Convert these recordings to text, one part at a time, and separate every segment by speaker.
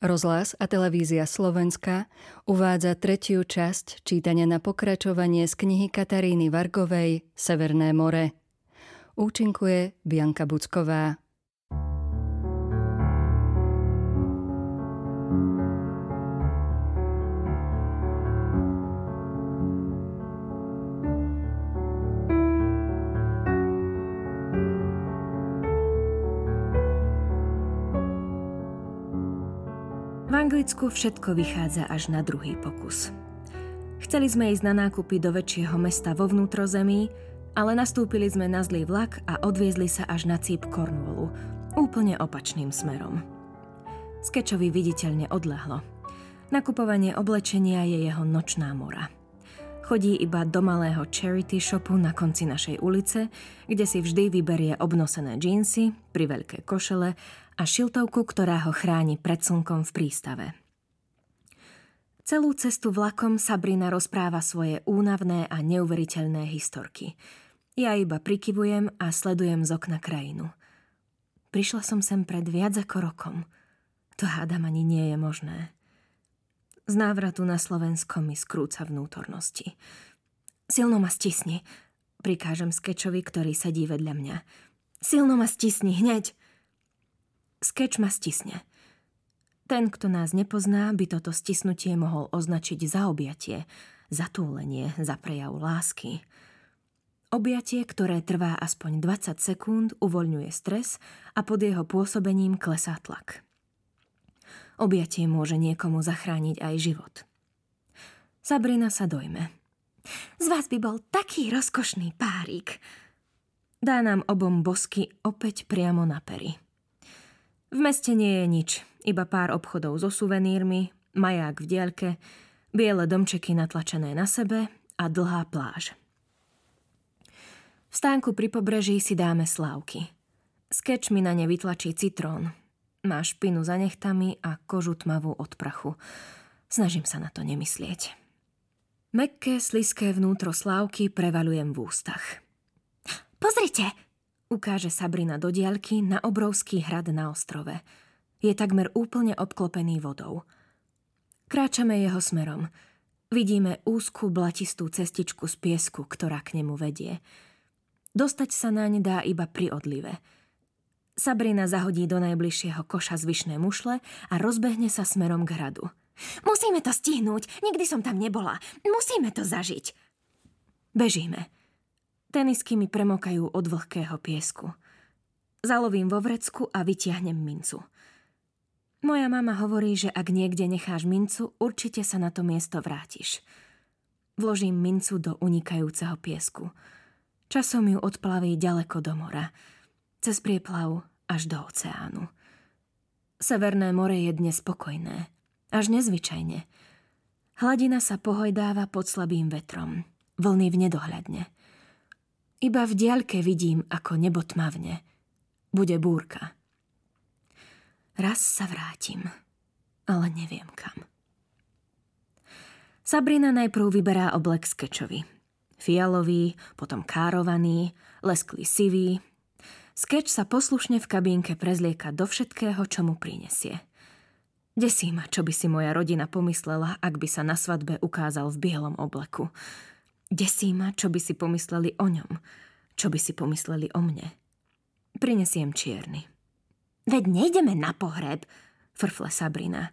Speaker 1: Rozhlas a televízia Slovenska uvádza tretiu časť čítania na pokračovanie z knihy Kataríny Vargovej Severné more. Účinkuje Bianka Bucková.
Speaker 2: Anglicku všetko vychádza až na druhý pokus. Chceli sme ísť na nákupy do väčšieho mesta vo vnútrozemí, ale nastúpili sme na zlý vlak a odviezli sa až na cíp Cornwallu, úplne opačným smerom. Skečovi viditeľne odlehlo. Nakupovanie oblečenia je jeho nočná mora. Chodí iba do malého charity shopu na konci našej ulice, kde si vždy vyberie obnosené džínsy, priveľké košele a šiltovku, ktorá ho chráni pred slnkom v prístave. Celú cestu vlakom Sabrina rozpráva svoje únavné a neuveriteľné historky. Ja iba prikyvujem a sledujem z okna krajinu. Prišla som sem pred viac ako rokom. To hádam ani nie je možné. Z návratu na Slovensko mi skrúca vnútornosti. Silno ma stisni, prikážem Skečovi, ktorý sedí vedľa mňa. Silno ma stisni, hneď! Skeč ma stisne. Ten, kto nás nepozná, by toto stisnutie mohol označiť za objatie, zatúlenie, za prejav lásky. Objatie, ktoré trvá aspoň 20 sekúnd, uvoľňuje stres a pod jeho pôsobením klesá tlak. Objatie môže niekomu zachrániť aj život. Sabrina sa dojme. Z vás by bol taký rozkošný párik. Dá nám obom bosky opäť priamo na pery. V meste nie je nič, iba pár obchodov so suvenírmi, maják v diaľke, biele domčeky natlačené na sebe a dlhá pláž. V stánku pri pobreží si dáme slávky. Skeč mi na ne vytlačí citrón. Má špinu za nechtami a kožu tmavú od prachu. Snažím sa na to nemyslieť. Mekké, sliské vnútro slávky prevalujem v ústach. Pozrite, Ukáže Sabrina do diaľky na obrovský hrad na ostrove. Je takmer úplne obklopený vodou. Kráčame jeho smerom. Vidíme úzkú blatistú cestičku z piesku, ktorá k nemu vedie. Dostať sa naň dá iba pri odlive. Sabrina zahodí do najbližšieho koša zvyšné mušle a rozbehne sa smerom k hradu. Musíme to stihnúť, nikdy som tam nebola. Musíme to zažiť. Bežíme. Tenisky mi premokajú od vlhkého piesku. Zalovím vo vrecku a vytiahnem mincu. Moja mama hovorí, že ak niekde necháš mincu, určite sa na to miesto vrátiš. Vložím mincu do unikajúceho piesku. Časom ju odplaví ďaleko do mora. Cez prieplav až do oceánu. Severné more je dnes spokojné. Až nezvyčajne. Hladina sa pohojdáva pod slabým vetrom. Vlny v nedohľadne. Iba v diaľke vidím, ako nebo tmavne. Bude búrka. Raz sa vrátim, ale neviem kam. Sabrina najprv vyberá oblek skečovi. Fialový, potom károvaný, lesklý sivý. Skeč sa poslušne v kabínke prezlieka do všetkého, čo mu prinesie. Desí ma, čo by si moja rodina pomyslela, ak by sa na svadbe ukázal v bielom obleku. Desí ma, čo by si pomysleli o ňom. Čo by si pomysleli o mne. Prinesiem čierny. Veď nejdeme na pohreb, frfle Sabrina.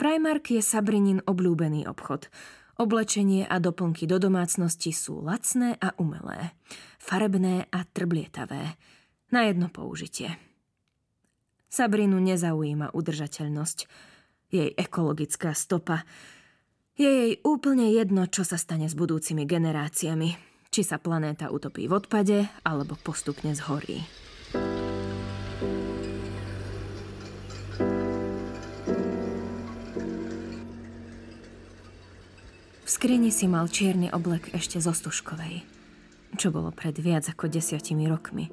Speaker 2: Primark je Sabrinin obľúbený obchod. Oblečenie a doplnky do domácnosti sú lacné a umelé, farebné a trblietavé, na jedno použitie. Sabrinu nezaujíma udržateľnosť, jej ekologická stopa, je jej úplne jedno, čo sa stane s budúcimi generáciami. Či sa planéta utopí v odpade, alebo postupne zhorí. V skrini si mal čierny oblek ešte zo Stužkovej, čo bolo pred viac ako desiatimi rokmi.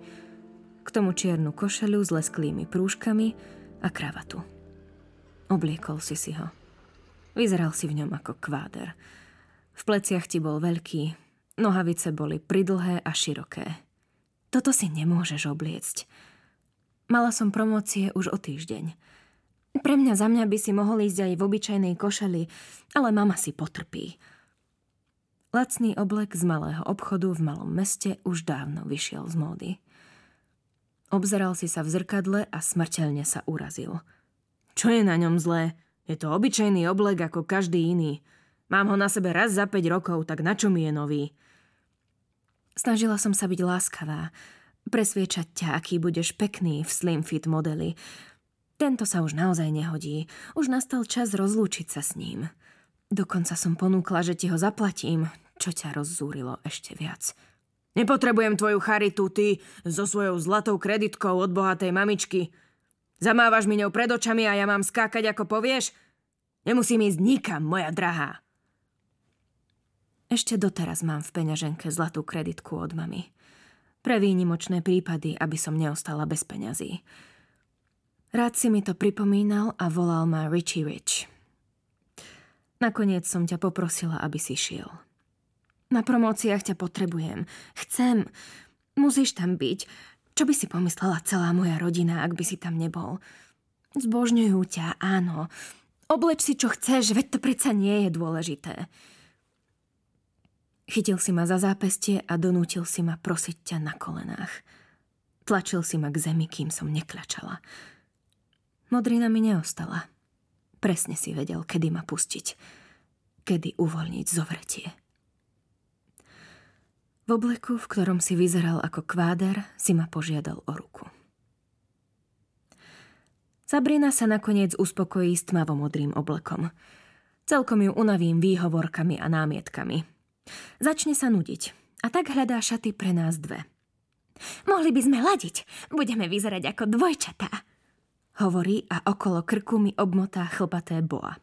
Speaker 2: K tomu čiernu košelu s lesklými prúžkami a kravatu. Obliekol si si ho. Vyzeral si v ňom ako kváder. V pleciach ti bol veľký, nohavice boli pridlhé a široké. Toto si nemôžeš obliecť. Mala som promócie už o týždeň. Pre mňa za mňa by si mohol ísť aj v obyčajnej košeli, ale mama si potrpí. Lacný oblek z malého obchodu v malom meste už dávno vyšiel z módy. Obzeral si sa v zrkadle a smrteľne sa urazil. Čo je na ňom zlé? Je to obyčajný oblek ako každý iný. Mám ho na sebe raz za 5 rokov, tak na čo mi je nový? Snažila som sa byť láskavá, presviečať ťa, aký budeš pekný v slim fit modeli. Tento sa už naozaj nehodí. Už nastal čas rozlúčiť sa s ním. Dokonca som ponúkla, že ti ho zaplatím, čo ťa rozzúrilo ešte viac. Nepotrebujem tvoju charitu, ty, so svojou zlatou kreditkou od bohatej mamičky. Zamávaš mi ňou pred očami a ja mám skákať, ako povieš? Nemusím ísť nikam, moja drahá. Ešte doteraz mám v peňaženke zlatú kreditku od mamy. Pre výnimočné prípady, aby som neostala bez peňazí. Rád si mi to pripomínal a volal ma Richie Rich. Nakoniec som ťa poprosila, aby si šiel. Na promóciách ťa potrebujem. Chcem. Musíš tam byť. Čo by si pomyslela celá moja rodina, ak by si tam nebol? Zbožňujú ťa, áno. Obleč si, čo chceš, veď to predsa nie je dôležité. Chytil si ma za zápestie a donútil si ma prosiť ťa na kolenách. Tlačil si ma k zemi, kým som nekľačala. Modrina mi neostala. Presne si vedel, kedy ma pustiť. Kedy uvoľniť zovretie. V obleku, v ktorom si vyzeral ako kváder, si ma požiadal o ruku. Sabrina sa nakoniec uspokojí s tmavomodrým oblekom. Celkom ju unavím výhovorkami a námietkami. Začne sa nudiť a tak hľadá šaty pre nás dve. Mohli by sme ladiť, budeme vyzerať ako dvojčatá hovorí a okolo krku mi obmotá chlpaté boa.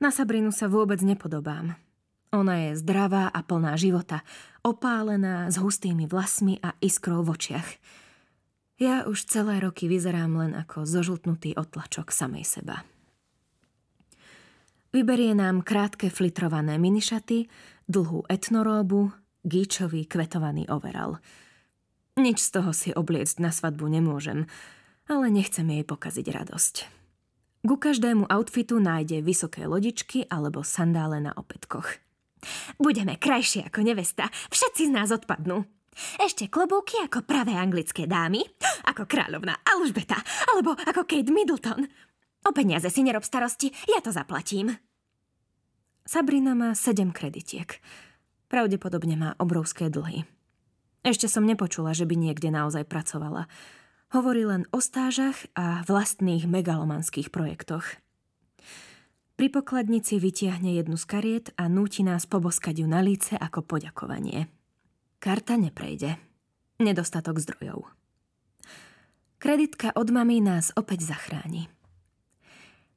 Speaker 2: Na Sabrinu sa vôbec nepodobám. Ona je zdravá a plná života, opálená, s hustými vlasmi a iskrou v očiach. Ja už celé roky vyzerám len ako zožltnutý otlačok samej seba. Vyberie nám krátke flitrované minišaty, dlhú etnoróbu, gíčový kvetovaný overal. Nič z toho si obliecť na svadbu nemôžem – ale nechcem jej pokaziť radosť. Ku každému outfitu nájde vysoké lodičky alebo sandále na opätkoch. Budeme krajšie ako nevesta, všetci z nás odpadnú. Ešte klobúky ako pravé anglické dámy, ako kráľovná Alžbeta, alebo ako Kate Middleton. O peniaze si nerob starosti, ja to zaplatím. Sabrina má sedem kreditiek. Pravdepodobne má obrovské dlhy. Ešte som nepočula, že by niekde naozaj pracovala. Hovorí len o stážach a vlastných megalomanských projektoch. Pri pokladnici vytiahne jednu z kariet a núti nás poboskať ju na líce ako poďakovanie. Karta neprejde. Nedostatok zdrojov. Kreditka od mami nás opäť zachráni.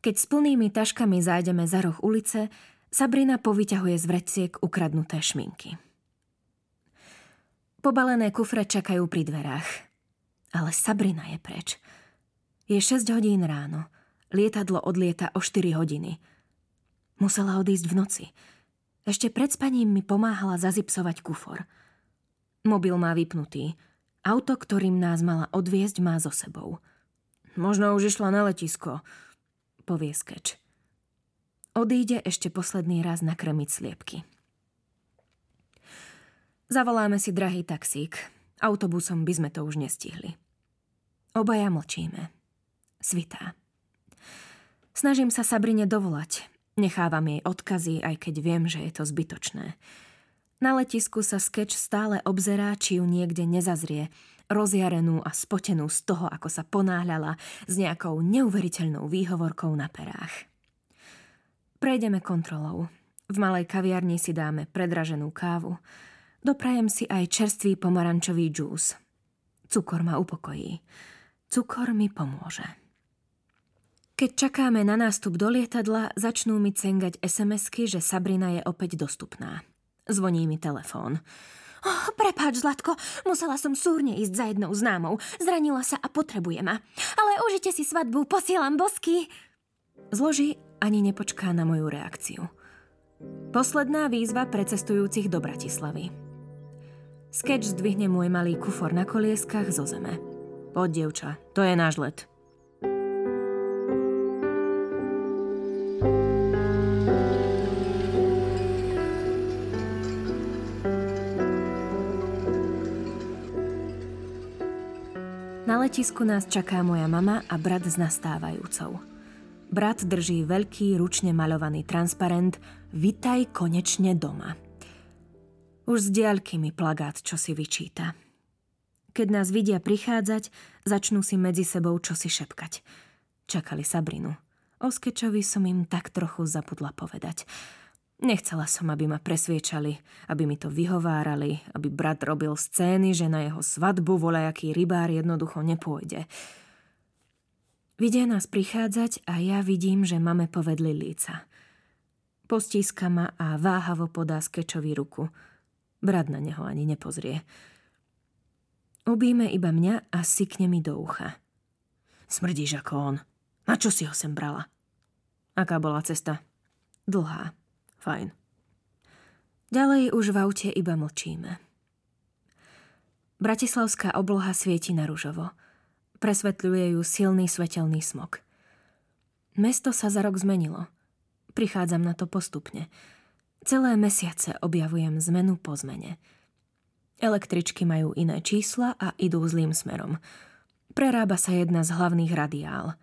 Speaker 2: Keď s plnými taškami zájdeme za roh ulice, Sabrina povyťahuje z vreciek ukradnuté šminky. Pobalené kufre čakajú pri dverách. Ale Sabrina je preč. Je 6 hodín ráno. Lietadlo odlieta o 4 hodiny. Musela odísť v noci. Ešte pred spaním mi pomáhala zazipsovať kufor. Mobil má vypnutý. Auto, ktorým nás mala odviezť, má so sebou. Možno už išla na letisko, povie Skeč. Odíde ešte posledný raz nakrmiť sliepky. Zavoláme si drahý taxík. Autobusom by sme to už nestihli. Obaja mlčíme. Svitá. Snažím sa Sabrine dovolať. Nechávam jej odkazy, aj keď viem, že je to zbytočné. Na letisku sa skeč stále obzerá, či ju niekde nezazrie, rozjarenú a spotenú z toho, ako sa ponáhľala s nejakou neuveriteľnou výhovorkou na perách. Prejdeme kontrolou. V malej kaviarni si dáme predraženú kávu. Doprajem si aj čerstvý pomarančový džús. Cukor ma upokojí. Cukor mi pomôže. Keď čakáme na nástup do lietadla, začnú mi cengať SMS-ky, že Sabrina je opäť dostupná. Zvoní mi telefón. Oh, prepáč, Zlatko, musela som súrne ísť za jednou známou. Zranila sa a potrebuje ma. Ale užite si svadbu, posielam bosky. Zloží ani nepočká na moju reakciu. Posledná výzva pre cestujúcich do Bratislavy. Sketch zdvihne môj malý kufor na kolieskach zo zeme. Poď, dievča, to je náš let. Letisku nás čaká moja mama a brat s nastávajúcou. Brat drží veľký ručne maľovaný transparent Vitaj konečne doma. Už z diaľky mi plagát čo si vyčíta. Keď nás vidia prichádzať, začnú si medzi sebou čosi šepkať. Čakali Sabrinu. O skečovi som im tak trochu zapudla povedať. Nechcela som, aby ma presviečali, aby mi to vyhovárali, aby brat robil scény, že na jeho svadbu voľajaký rybár jednoducho nepôjde. Vidia nás prichádzať a ja vidím, že máme povedli líca. Postíska ma a váhavo podá skečovi ruku. Brat na neho ani nepozrie. Ubíme iba mňa a sykne mi do ucha. Smrdíš ako on. Na čo si ho sem brala? Aká bola cesta? Dlhá. Fajn. Ďalej už v aute iba mlčíme. Bratislavská obloha svieti na ružovo. Presvetľuje ju silný svetelný smog. Mesto sa za rok zmenilo. Prichádzam na to postupne. Celé mesiace objavujem zmenu po zmene. Električky majú iné čísla a idú zlým smerom. Prerába sa jedna z hlavných radiál.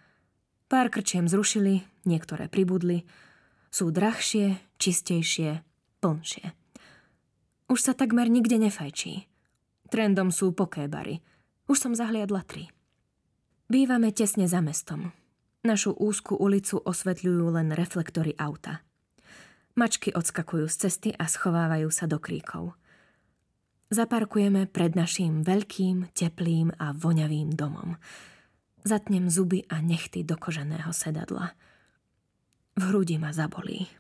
Speaker 2: Pár krčiem zrušili, niektoré pribudli, sú drahšie, čistejšie, plnšie. Už sa takmer nikde nefajčí. Trendom sú pokébary. Už som zahliadla tri. Bývame tesne za mestom. Našu úzku ulicu osvetľujú len reflektory auta. Mačky odskakujú z cesty a schovávajú sa do kríkov. Zaparkujeme pred naším veľkým, teplým a voňavým domom. Zatnem zuby a nechty do koženého sedadla – v hrudi ma zabolí.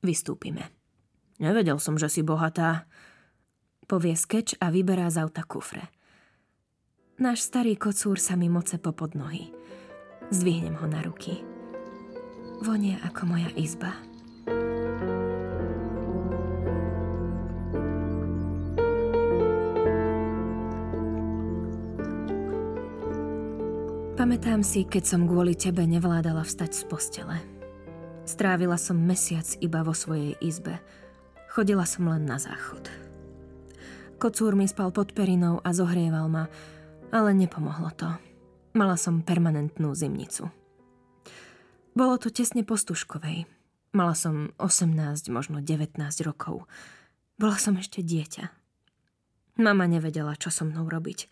Speaker 2: Vystúpime. Nevedel som, že si bohatá. Povie skeč a vyberá z auta kufre. Náš starý kocúr sa mi moce popod nohy. Zdvihnem ho na ruky. Vonie ako moja izba. Pamätám si, keď som kvôli tebe nevládala vstať z postele. Strávila som mesiac iba vo svojej izbe. Chodila som len na záchod. Kocúr mi spal pod perinou a zohrieval ma, ale nepomohlo to. Mala som permanentnú zimnicu. Bolo to tesne po Stužkovej. Mala som 18, možno 19 rokov. Bola som ešte dieťa. Mama nevedela, čo so mnou robiť.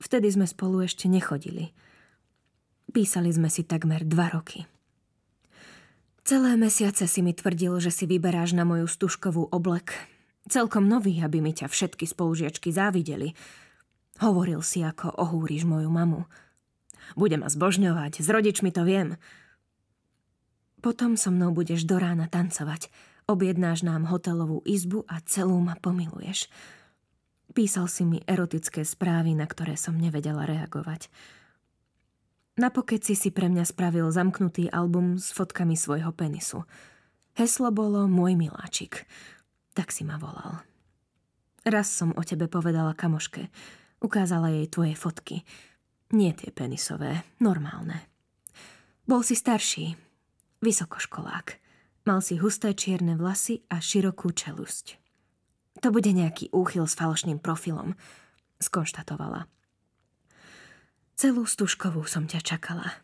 Speaker 2: Vtedy sme spolu ešte nechodili. Písali sme si takmer dva roky. Celé mesiace si mi tvrdil, že si vyberáš na moju stužkovú oblek. Celkom nový, aby mi ťa všetky spolužiačky závideli. Hovoril si, ako ohúriš moju mamu. Budem ma zbožňovať, s rodičmi to viem. Potom so mnou budeš do rána tancovať. Objednáš nám hotelovú izbu a celú ma pomiluješ. Písal si mi erotické správy, na ktoré som nevedela reagovať. Na pokeci si pre mňa spravil zamknutý album s fotkami svojho penisu. Heslo bolo Môj miláčik. Tak si ma volal. Raz som o tebe povedala kamoške. Ukázala jej tvoje fotky. Nie tie penisové, normálne. Bol si starší, vysokoškolák. Mal si husté čierne vlasy a širokú čelusť. To bude nejaký úchyl s falošným profilom, skonštatovala. Celú stužkovú som ťa čakala.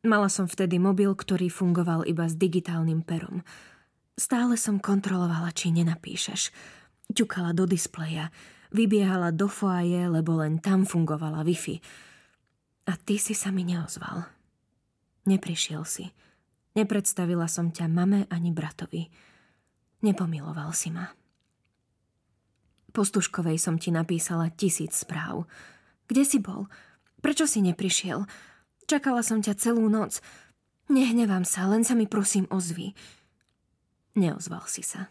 Speaker 2: Mala som vtedy mobil, ktorý fungoval iba s digitálnym perom. Stále som kontrolovala, či nenapíšeš. Ťukala do displeja, vybiehala do foaje, lebo len tam fungovala Wi-Fi. A ty si sa mi neozval. Neprišiel si. Nepredstavila som ťa mame ani bratovi. Nepomiloval si ma. Po Stužkovej som ti napísala tisíc správ. Kde si bol? Prečo si neprišiel? Čakala som ťa celú noc. Nehnevám sa, len sa mi prosím ozvi. Neozval si sa.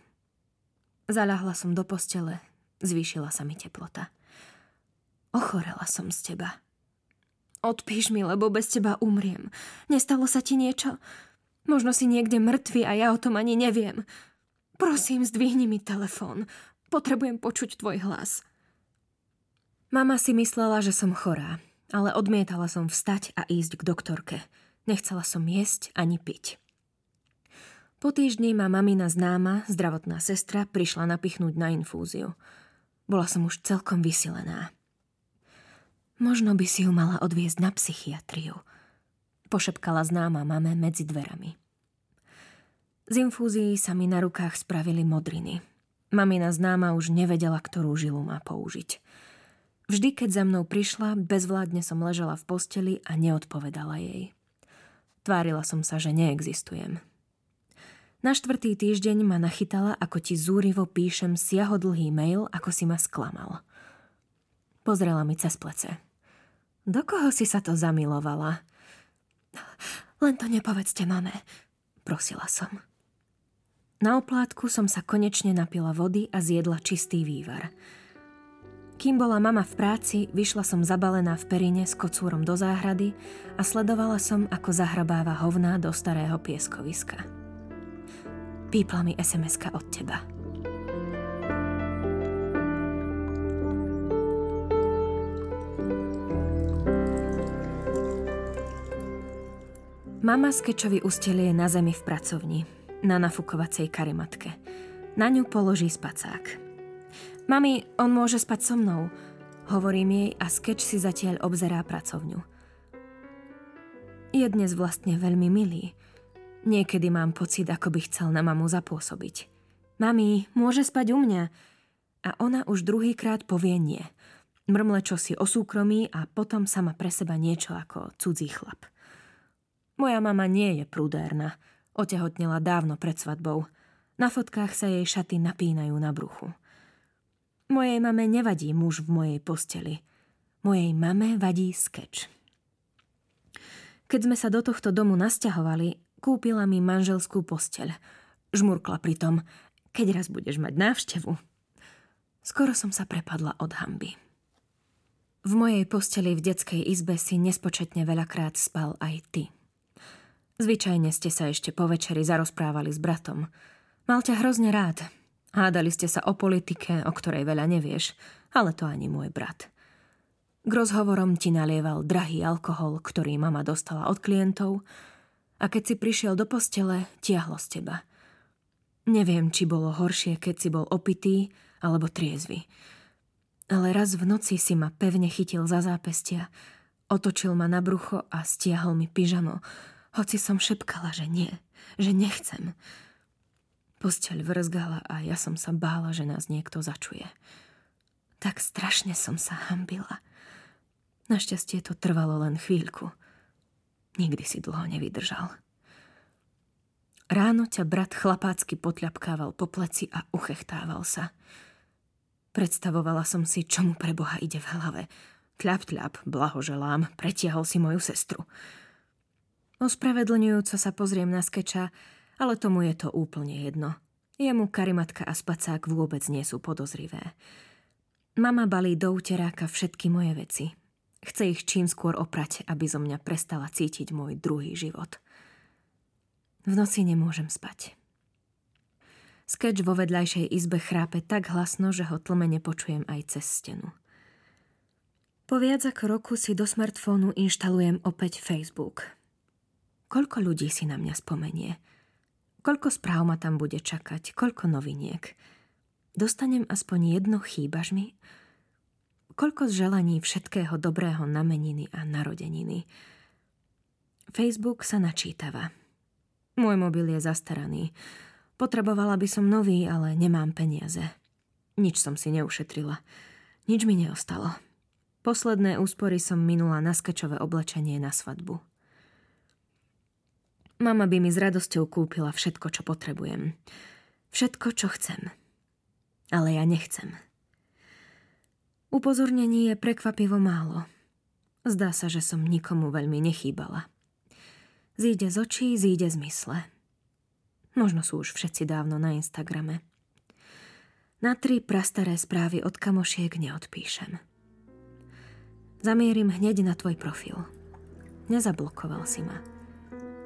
Speaker 2: Zaľahla som do postele, zvýšila sa mi teplota. Ochorela som z teba. Odpíš mi, lebo bez teba umriem. Nestalo sa ti niečo? Možno si niekde mŕtvy a ja o tom ani neviem. Prosím, zdvihni mi telefón. Potrebujem počuť tvoj hlas. Mama si myslela, že som chorá, ale odmietala som vstať a ísť k doktorke. Nechcela som jesť ani piť. Po týždni ma mamina známa, zdravotná sestra, prišla napichnúť na infúziu. Bola som už celkom vysilená. Možno by si ju mala odviezť na psychiatriu, pošepkala známa mame medzi dverami. Z infúzií sa mi na rukách spravili modriny. Mamina známa už nevedela, ktorú žilu má použiť. Vždy, keď za mnou prišla, bezvládne som ležela v posteli a neodpovedala jej. Tvárila som sa, že neexistujem. Na štvrtý týždeň ma nachytala, ako ti zúrivo píšem siahodlhý mail, ako si ma sklamal. Pozrela mi cez plece. Do koho si sa to zamilovala? Len to nepovedzte mame, prosila som. Na oplátku som sa konečne napila vody a zjedla čistý vývar. Kým bola mama v práci, vyšla som zabalená v perine s kocúrom do záhrady a sledovala som, ako zahrabáva hovná do starého pieskoviska. Pípla mi sms od teba. Mama skečovi ustelie na zemi v pracovni na nafukovacej karimatke. Na ňu položí spacák. Mami, on môže spať so mnou, hovorím jej a Skeč si zatiaľ obzerá pracovňu. Je dnes vlastne veľmi milý. Niekedy mám pocit, ako by chcel na mamu zapôsobiť. Mami, môže spať u mňa. A ona už druhýkrát povie nie. Mrmle si o súkromí a potom sa ma pre seba niečo ako cudzí chlap. Moja mama nie je prudérna. Otehotnela dávno pred svadbou. Na fotkách sa jej šaty napínajú na bruchu. Mojej mame nevadí muž v mojej posteli. Mojej mame vadí skeč. Keď sme sa do tohto domu nasťahovali, kúpila mi manželskú posteľ. Žmurkla pritom, keď raz budeš mať návštevu. Skoro som sa prepadla od hamby. V mojej posteli v detskej izbe si nespočetne veľakrát spal aj ty. Zvyčajne ste sa ešte po večeri zarozprávali s bratom. Mal ťa hrozne rád. Hádali ste sa o politike, o ktorej veľa nevieš, ale to ani môj brat. K rozhovorom ti nalieval drahý alkohol, ktorý mama dostala od klientov a keď si prišiel do postele, tiahlo z teba. Neviem, či bolo horšie, keď si bol opitý alebo triezvy. Ale raz v noci si ma pevne chytil za zápestia, otočil ma na brucho a stiahol mi pyžamo, hoci som šepkala, že nie, že nechcem. Posteľ vrzgala a ja som sa bála, že nás niekto začuje. Tak strašne som sa hambila. Našťastie to trvalo len chvíľku. Nikdy si dlho nevydržal. Ráno ťa brat chlapácky potľapkával po pleci a uchechtával sa. Predstavovala som si, čo mu pre Boha ide v hlave. Tľap, tľap, blahoželám, pretiahol si moju sestru. Ospravedlňujúco sa pozriem na skeča, ale tomu je to úplne jedno. Jemu karimatka a spacák vôbec nie sú podozrivé. Mama balí do uteráka všetky moje veci. Chce ich čím skôr oprať, aby zo mňa prestala cítiť môj druhý život. V noci nemôžem spať. Skeč vo vedľajšej izbe chrápe tak hlasno, že ho tlmene počujem aj cez stenu. Po viac ako roku si do smartfónu inštalujem opäť Facebook – Koľko ľudí si na mňa spomenie? Koľko správ ma tam bude čakať? Koľko noviniek? Dostanem aspoň jedno chýbaž mi? Koľko želaní všetkého dobrého na meniny a narodeniny? Facebook sa načítava. Môj mobil je zastaraný. Potrebovala by som nový, ale nemám peniaze. Nič som si neušetrila. Nič mi neostalo. Posledné úspory som minula na skečové oblečenie na svadbu. Mama by mi s radosťou kúpila všetko, čo potrebujem. Všetko, čo chcem. Ale ja nechcem. Upozornení je prekvapivo málo. Zdá sa, že som nikomu veľmi nechýbala. Zíde z očí, zíde z mysle. Možno sú už všetci dávno na Instagrame. Na tri prastaré správy od kamošiek neodpíšem. Zamierim hneď na tvoj profil. Nezablokoval si ma.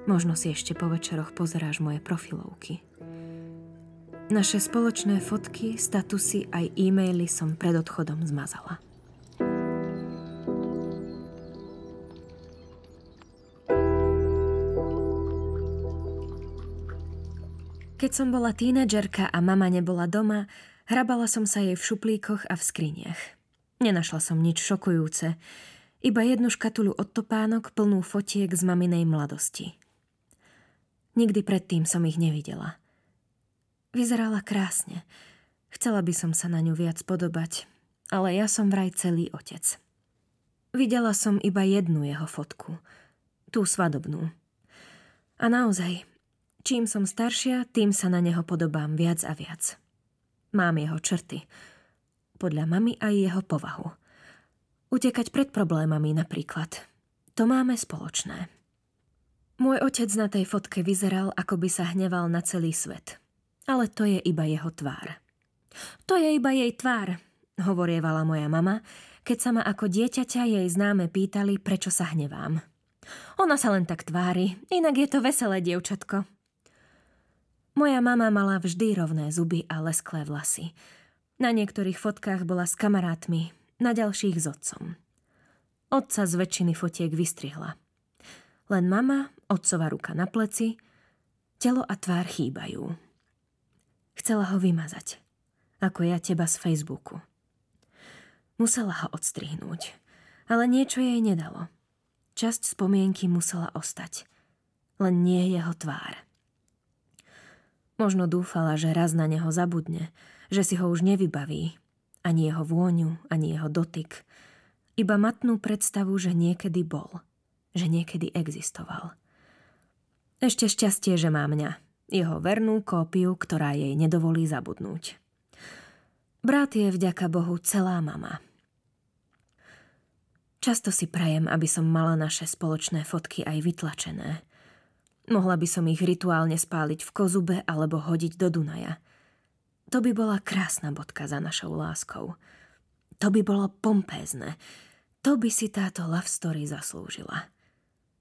Speaker 2: Možno si ešte po večeroch pozeráš moje profilovky. Naše spoločné fotky, statusy aj e-maily som pred odchodom zmazala. Keď som bola tínedžerka a mama nebola doma, hrabala som sa jej v šuplíkoch a v skriniach. Nenašla som nič šokujúce, Iba jednu škatuľu od topánok plnú fotiek z maminej mladosti. Nikdy predtým som ich nevidela. Vyzerala krásne. Chcela by som sa na ňu viac podobať, ale ja som vraj celý otec. Videla som iba jednu jeho fotku, tú svadobnú. A naozaj, čím som staršia, tým sa na neho podobám viac a viac. Mám jeho črty. Podľa mami aj jeho povahu – Utekať pred problémami napríklad. To máme spoločné. Môj otec na tej fotke vyzeral, ako by sa hneval na celý svet. Ale to je iba jeho tvár. To je iba jej tvár, hovorievala moja mama, keď sa ma ako dieťaťa jej známe pýtali, prečo sa hnevám. Ona sa len tak tvári, inak je to veselé dievčatko. Moja mama mala vždy rovné zuby a lesklé vlasy. Na niektorých fotkách bola s kamarátmi, na ďalších s otcom. Otca z väčšiny fotiek vystrihla. Len mama, otcova ruka na pleci, telo a tvár chýbajú. Chcela ho vymazať, ako ja teba z Facebooku. Musela ho odstrihnúť, ale niečo jej nedalo. Časť spomienky musela ostať, len nie jeho tvár. Možno dúfala, že raz na neho zabudne, že si ho už nevybaví, ani jeho vôňu, ani jeho dotyk. Iba matnú predstavu, že niekedy bol, že niekedy existoval. Ešte šťastie, že má mňa, jeho vernú kópiu, ktorá jej nedovolí zabudnúť. Brat je vďaka Bohu celá mama. Často si prajem, aby som mala naše spoločné fotky aj vytlačené. Mohla by som ich rituálne spáliť v kozube alebo hodiť do Dunaja – to by bola krásna bodka za našou láskou. To by bolo pompézne. To by si táto love story zaslúžila.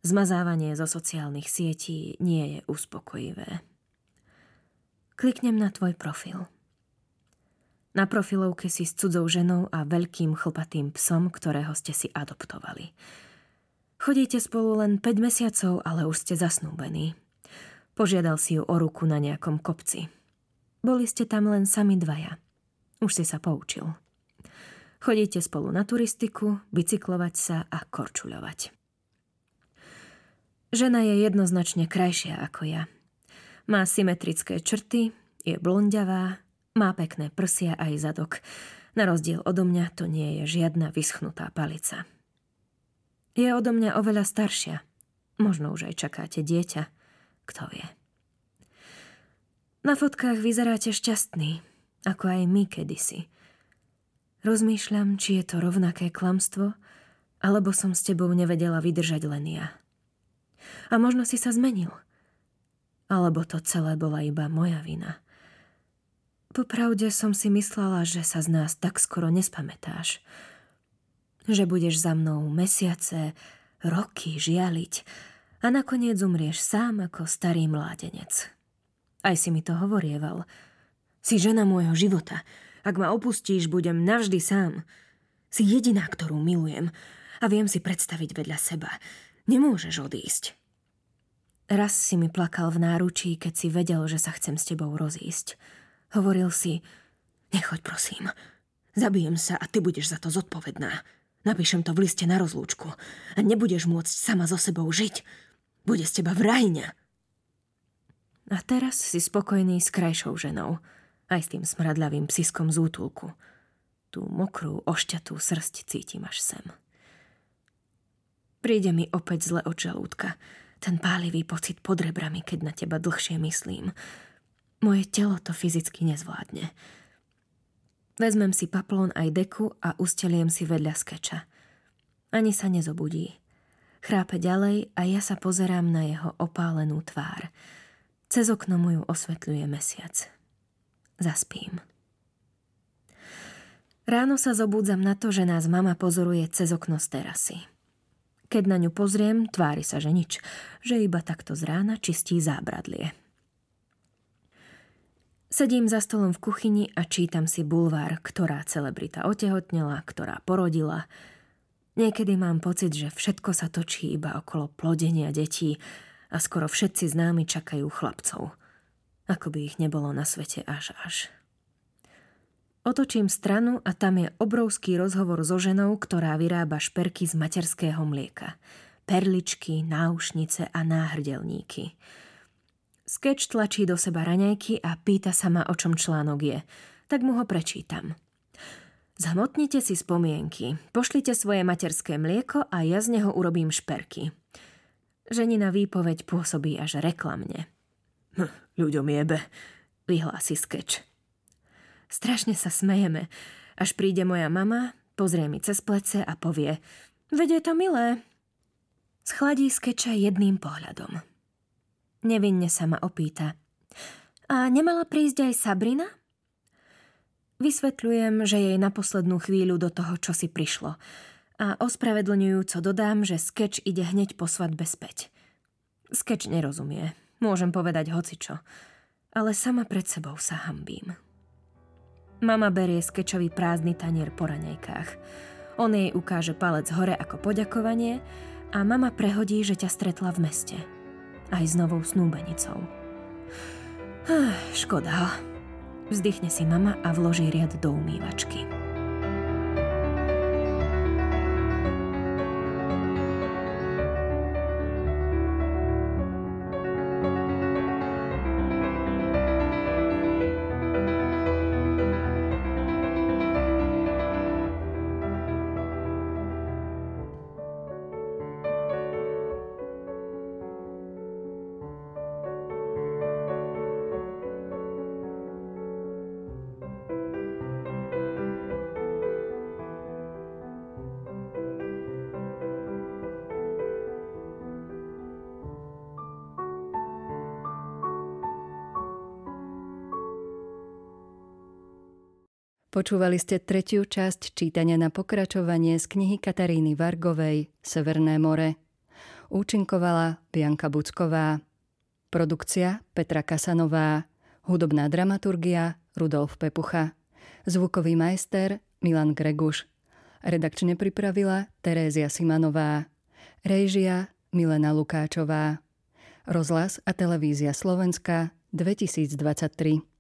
Speaker 2: Zmazávanie zo sociálnych sietí nie je uspokojivé. Kliknem na tvoj profil. Na profilovke si s cudzou ženou a veľkým chlpatým psom, ktorého ste si adoptovali. Chodíte spolu len 5 mesiacov, ale už ste zasnúbení. Požiadal si ju o ruku na nejakom kopci. Boli ste tam len sami dvaja. Už si sa poučil. Chodíte spolu na turistiku, bicyklovať sa a korčuľovať. Žena je jednoznačne krajšia ako ja. Má symetrické črty, je blondiavá, má pekné prsia aj zadok. Na rozdiel odo mňa to nie je žiadna vyschnutá palica. Je odo mňa oveľa staršia. Možno už aj čakáte dieťa. Kto vie. Na fotkách vyzeráte šťastný, ako aj my kedysi. Rozmýšľam, či je to rovnaké klamstvo, alebo som s tebou nevedela vydržať len ja. A možno si sa zmenil. Alebo to celé bola iba moja vina. Popravde som si myslela, že sa z nás tak skoro nespamätáš. Že budeš za mnou mesiace, roky žialiť a nakoniec umrieš sám ako starý mládenec. Aj si mi to hovorieval. Si žena môjho života. Ak ma opustíš, budem navždy sám. Si jediná, ktorú milujem a viem si predstaviť vedľa seba. Nemôžeš odísť. Raz si mi plakal v náručí, keď si vedel, že sa chcem s tebou rozísť. Hovoril si, nechoď prosím. Zabijem sa a ty budeš za to zodpovedná. Napíšem to v liste na rozlúčku a nebudeš môcť sama so sebou žiť. Bude z teba vrajňa. A teraz si spokojný s krajšou ženou, aj s tým smradľavým psiskom z útulku. Tú mokrú, ošťatú srst cítim až sem. Príde mi opäť zle od žalúdka. Ten pálivý pocit pod rebrami, keď na teba dlhšie myslím. Moje telo to fyzicky nezvládne. Vezmem si paplón aj deku a usteliem si vedľa skeča. Ani sa nezobudí. Chrápe ďalej a ja sa pozerám na jeho opálenú tvár – cez okno mu ju osvetľuje mesiac. Zaspím. Ráno sa zobúdzam na to, že nás mama pozoruje cez okno z terasy. Keď na ňu pozriem, tvári sa, že nič, že iba takto z rána čistí zábradlie. Sedím za stolom v kuchyni a čítam si bulvár, ktorá celebrita otehotnela, ktorá porodila. Niekedy mám pocit, že všetko sa točí iba okolo plodenia detí a skoro všetci známi čakajú chlapcov. Ako by ich nebolo na svete až až. Otočím stranu a tam je obrovský rozhovor so ženou, ktorá vyrába šperky z materského mlieka. Perličky, náušnice a náhrdelníky. Sketch tlačí do seba raňajky a pýta sa ma, o čom článok je. Tak mu ho prečítam. Zhmotnite si spomienky, pošlite svoje materské mlieko a ja z neho urobím šperky. Ženina výpoveď pôsobí až reklamne. Hm, ľuďom jebe, vyhlási Sketch. Strašne sa smejeme, až príde moja mama, pozrie mi cez plece a povie Veď je to milé. Schladí skeča jedným pohľadom. Nevinne sa ma opýta. A nemala prísť aj Sabrina? Vysvetľujem, že jej na poslednú chvíľu do toho, čo si prišlo. A ospravedlňujúco dodám, že skeč ide hneď po svadbe späť. Skeč nerozumie. Môžem povedať hocičo. Ale sama pred sebou sa hambím. Mama berie skečový prázdny tanier po raňajkách. On jej ukáže palec hore ako poďakovanie a mama prehodí, že ťa stretla v meste. Aj s novou snúbenicou. Škoda. Vzdychne si mama a vloží riad do umývačky.
Speaker 1: Počúvali ste tretiu časť čítania na pokračovanie z knihy Kataríny Vargovej Severné more. Účinkovala Bianka Bucková. Produkcia Petra Kasanová. Hudobná dramaturgia Rudolf Pepucha. Zvukový majster Milan Greguš. Redakčne pripravila Terézia Simanová. Rejžia Milena Lukáčová. Rozhlas a televízia Slovenska 2023.